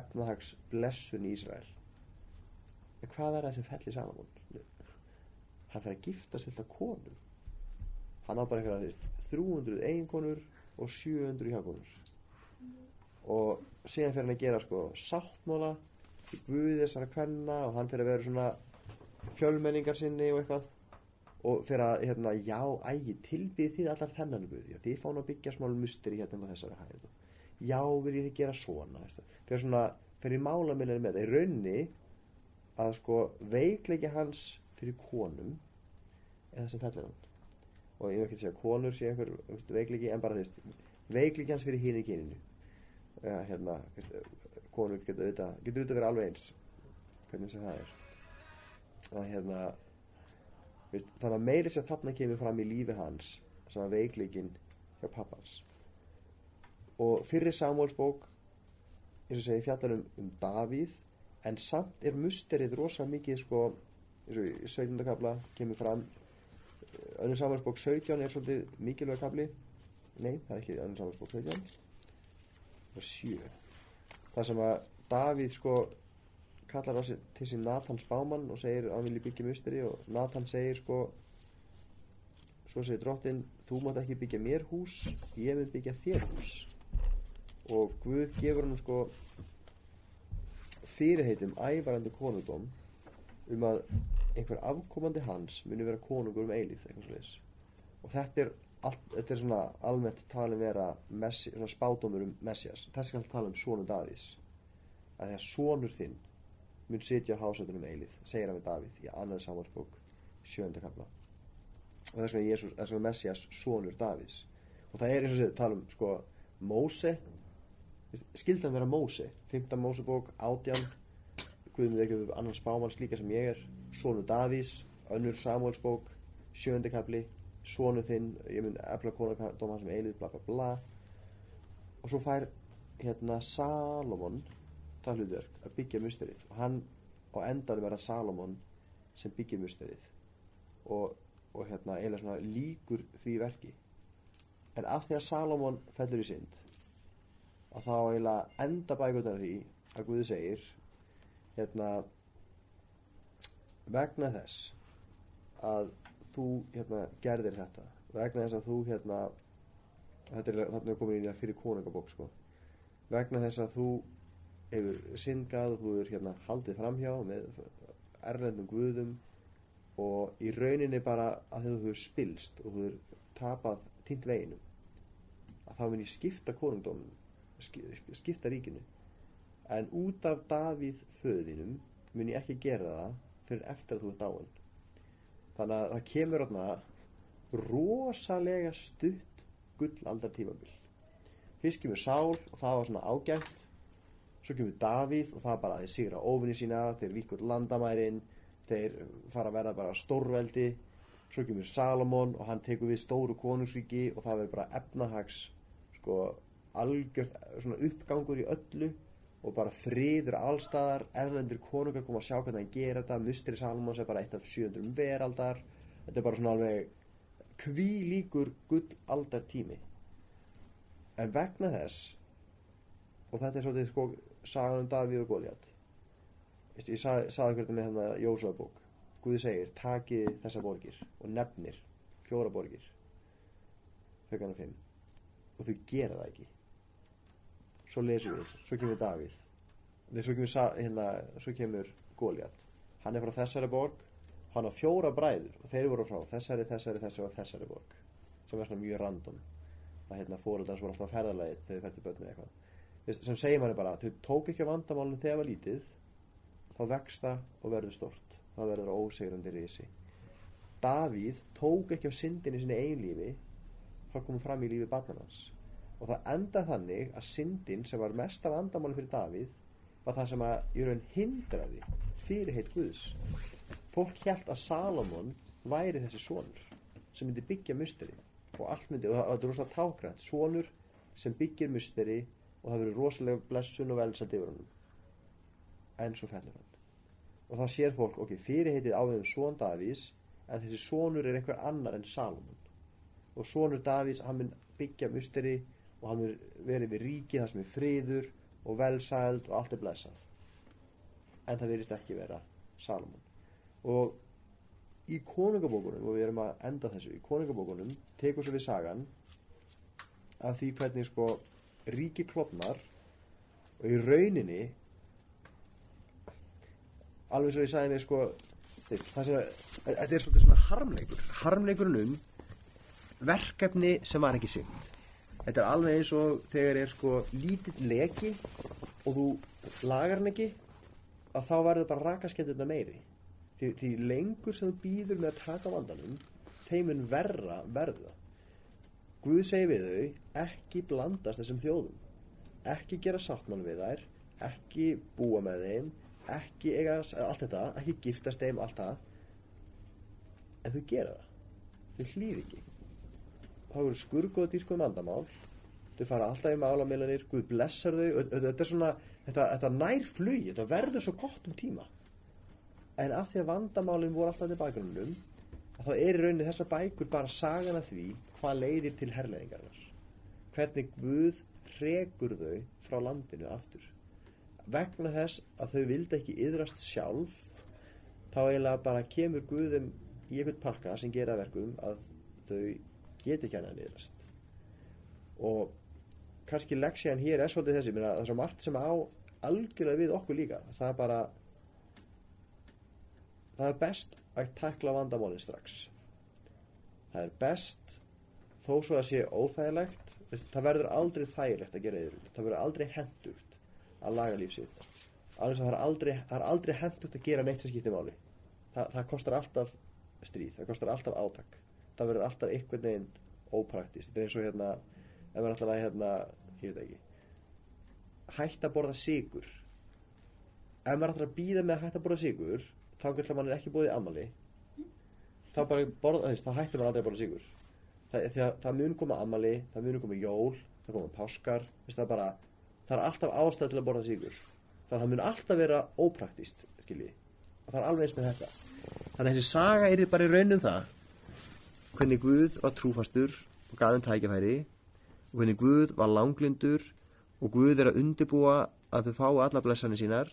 efnahags blessun í Ísrael. En hvað er það sem fellir saman hann fyrir að gifta svolítið konum. Hann á bara eitthvað 300 eiginkonur og 700 hjakonur og síðan fyrir hann að gera sko sáttmála í guði þessara kvenna og hann fyrir að vera svona fjölmenningar sinni og eitthvað. Og fyrir að hérna já ægi tilbyð því allar þennan guði. Því fána að byggja smál musteri hérna með þessari hæðu já vil ég þið gera svona fyrir svona, fyrir málaminnar með það í raunni að sko veikleiki hans fyrir konum eða sem fellir hann. Og ég vil ekki segja að konur sé einhver veikleiki en bara þú veist veikleiki hans fyrir hinn í kyninu. Ja, hérna, konur getur auðvitað getur auðvitað verið alveg eins. Hvernig sem það er. Að hérna veist, þannig að meiri sem þarna kemur fram í lífi hans sem að veikleikin hjá pappans og fyrir Samuels bók eins og segi fjallar um, um Davíð en samt er musterið rosa mikið sko eins og í 17. kapla kemur fram. Önnur samansbók 17 er svolítið mikilvæg kapli nei, það er ekki önnur samansbók 17 það er 7 það sem að Davíð sko kallar á sig til sín Nathan spámann og segir að hann vilji byggja musteri og Nathan segir sko svo segir drottin þú mátt ekki byggja mér hús ég vil byggja þér hús og Guð gefur hann sko fyrirheitum ævarandi konungdóm um að einhver afkomandi hans muni vera konungur um eilíð og þetta er, allt, þetta er svona almennt talin vera messi, spátumur um Messias. Þessi kann tala um sonu Davís að því að sonur þinn mun sitja á hásættunum eilíð segir hann við Davíð í annar samansbók sjönda kapla og þess vegna Messias sonur Davís og það er eins og sér tala um sko Móse skildan vera Móse? 15 Mósebók, átjan Guðmund ekki um annan spámanns líka sem ég er. Sónu Davís, önnur Samuelsbók sjöndi kapli Sónu þinn, ég mun efla konardóma sem eilið, bla bla bla. Og svo fær hérna Salomon það hlutverk að byggja musterið. Og hann á endanum vera Salomon sem byggja musterið. Og, og hérna eiginlega svona líkur því verki. En af því að Salomon fellur í synd að þá eiginlega enda bækvöldan því að Guði segir hérna vegna þess að þú hérna gerðir þetta. Vegna þess að þú hérna þetta er þarna komin í að fyrir konungabók sko. Vegna þess að þú hefur syngað og þú hefur hérna haldið framhjá með erlendum guðum og í rauninni bara að þú hefur spilst og þú hefur tapað týnt veginum að þá mun ég skipta konungdómum skipta ríkinu. En út af Davíð föðinum mun ég ekki gera það fyrir eftir að þú ert dáin þannig að það kemur þarna rosalega stutt gullaldar tímabil fyrst kemur Sál og það var svona ágætt. Svo kemur Davíð og það er bara að þeir sigra ofinni sína þeir víkur landamærin þeir fara að verða bara stórveldi. Svo kemur Salomon og hann tekur við stóru konungsríki og það verður bara efnahags sko algjört svona uppgangur í öllu og bara friður allstaðar erlendur konungar koma að sjá hvernig hann gera þetta. Mustri Salomons er bara eitt af 700 veraldar. Þetta er bara svona alveg kví líkur gull aldar tími. En vegna þess og þetta er svolítið sko sagan um Davíð og Góliat ég sagði hvernig með hérna Jósua bók. Guði segir takið þessa borgir og nefnir fjóra borgir. Högana fimm. Og þau gera það ekki svo lesum við, svo kemur Davíð. Nei, svo kemur, hérna, svo kemur Góliat hann er frá þessari borg hann á fjóra bræður og þeir voru frá þessari, þessari, þessari og þessari borg sem er svona mjög random. Að hérna fóröldans voru alltaf ferðarlegið þegar fættu börnið eitthvað. Sem segir manni bara, þau tók ekki á vandamálunum þegar það var lítið þá vext það og verður stort þá verður það ósegrandi risi. Davíð tók ekki á syndinni sinni einlífi þá komum fram í lífi barnarnas og það enda þannig að syndin sem var mest af andamáli fyrir Davíð var það sem að í raun hindraði fyrirheit Guðs. Fólk held að Salomon væri þessi sonur sem myndi byggja musteri og allt myndi, og það er rosalega tákrænt sonur sem byggir musteri og það verður rosalega blessun og velsald yfir honum. En svo fellur hann. Og þá sér fólk, ok, fyrirheitið áður son Davís en þessi sonur er einhver annar en Salomon og sonur Davís, hann mun byggja musteri og hann verður verið við ríki þar sem er friður og velsæld og allt er blessað. En það verðist ekki vera Salomon og í konungabókunum og við erum að enda þessu í konungabókunum tekur svo við sagan af því hvernig sko ríki klopnar og í rauninni alveg svo ég sagði mig sko það þetta er svona harmleikur harmleikurinn um verkefni sem var ekki sign þetta er alveg eins og þegar er sko lítill leki og þú lagar hann ekki að þá verður bara rakaskendurna meiri. Því, því lengur sem þú býður með að taka vandanum þeimun verra verða. Guð segi við þau ekki blandast þessum þjóðum. Ekki gera sáttmann við þær ekki búa með þeim ekki eiga allt þetta ekki giftast þeim allt það. En þau gera það. Þau hlýði ekki þá eru skurgoð dýrkuð mandamál þau fara alltaf í málamilanir Guð blessar þau. Þetta svona þetta, þetta nær flugi, þetta verður svo gott um tíma. En af því að vandamálin voru alltaf til bakgrunnum þá er í rauninni þessar bækur bara sagan af því hvað leiðir til herleðingarnar hvernig Guð rekur þau frá landinu aftur. Vegna þess að þau vildi ekki yðrast sjálf þá eiginlega bara kemur Guðum í einhvern pakka sem gera verkum að þau geti ekki hann að yðrast og kannski leksjan hér er svolítið þessi það er svo margt sem á algjörlega við okkur líka. Það er bara það er best að tekla vandamálinn strax. Það er best þó svo að sé óþægilegt það verður aldrei þægilegt að gera yfir það verður aldrei hendugt að laga líf sitt. Alveg það er aldrei, aldrei hendugt að gera neitt sem skiptir máli. Það, það kostar alltaf stríð það kostar alltaf átak það verður alltaf einhvern veginn ópraktist þetta er eins og hérna ef maður alltaf að hérna, ég veit ekki hætt að borða sigur ef maður alltaf býða með að hætt að borða sigur þá getur mann er ekki búið í amali þá bara borða, þá hættir maður aldrei að borða sigur það, það, það mun koma amali, það mun koma jól það koma páskar það er, bara, það er alltaf ástæð til að borða sigur það, mun alltaf vera ópraktist skilji, það er alveg eins með þetta. Þannig að þessi saga er bara í raunum það hvernig Guð var trúfastur og gaf þeim tækifæri og hvernig Guð var langlindur og Guð er að undibúa að þau fái alla blessanir sínar.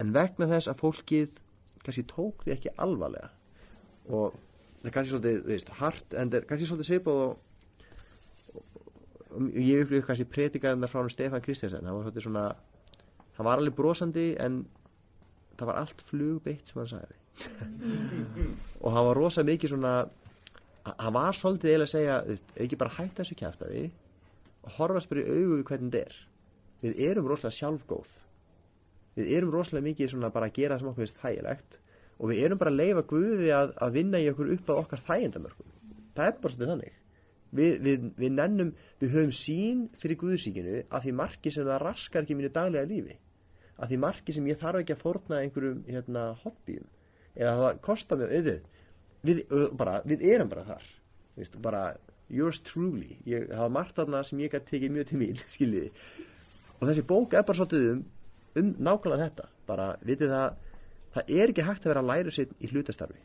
En vegna þess að fólkið kannski tók því ekki alvarlega og það er kannski svolítið, veist, hart en það er kannski svolítið svipað og, og, og ég upplýði kannski pretikaðum frá hann Stefan Kristjansen hann var svolítið svona, hann var alveg brosandi en það var allt flugbeitt sem hann sagði. *laughs* Og hann var rosa mikið svona hann var svolítið eiginlega að segja ekki bara hætta þessu kæftadi og horfast bara í við hvernig þetta er. Við erum rosalega sjálfgóð. Við erum rosalega mikið svona bara að gera það sem okkur finnst þægilegt og við erum bara að leifa Guði að, að vinna í okkur upp að okkar þægindamörkum. Það er bara svona þannig. Við, við, við nennum, við höfum sín fyrir Guðsíkinu að því marki sem það raskar ekki mínu daglega lífi. Að því marki sem ég þarf ekki að forna einhverjum hérna, hobbyum. Eða það kostar mig auðvið við, bara, við erum bara þar Vist, bara yours truly. Ég, var margt þarna sem ég gæti tekið mjög til mín *laughs* skiljiði. Og þessi bók er bara svolítið um um nákvæmlega þetta. Bara, vitið það, það er ekki hægt að vera að læra sér í hlutastarfi.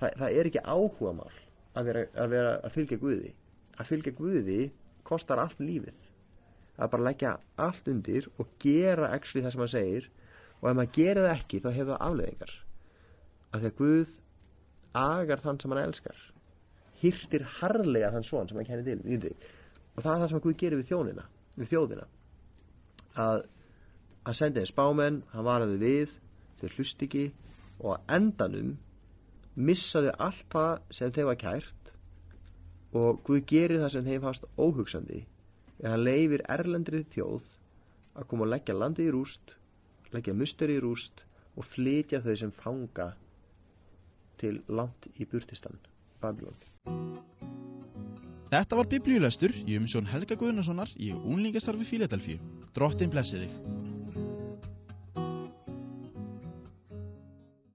Það, það er ekki áhuga mál að vera, að vera að fylgja Guði. Að fylgja Guði kostar allt lífið. Að bara leggja allt undir og gera actually það sem maður segir. Og ef maður gerir það ekki þá hefur það afleðingar að því að Guð agar þann sem hann elskar hýrtir harlega þann svon sem hann kennir til og það er það sem Guð gerir við þjónina við þjóðina. Að hann sendi þeim spámenn, hann varaði við þeir hlust ekki og að endanum missaði allt það sem þeim var kært og Guð gerir það sem þeim fast óhugsandi en hann leifir erlendrið þjóð að koma og leggja landi í rúst leggja mustur í rúst og flytja þau sem fanga til langt í burtistan Babylon Þetta var biblíulestur í umsjón Helga Guðnasonar í Únlingastarfi Fíladelfíu. Drottin blessi þig.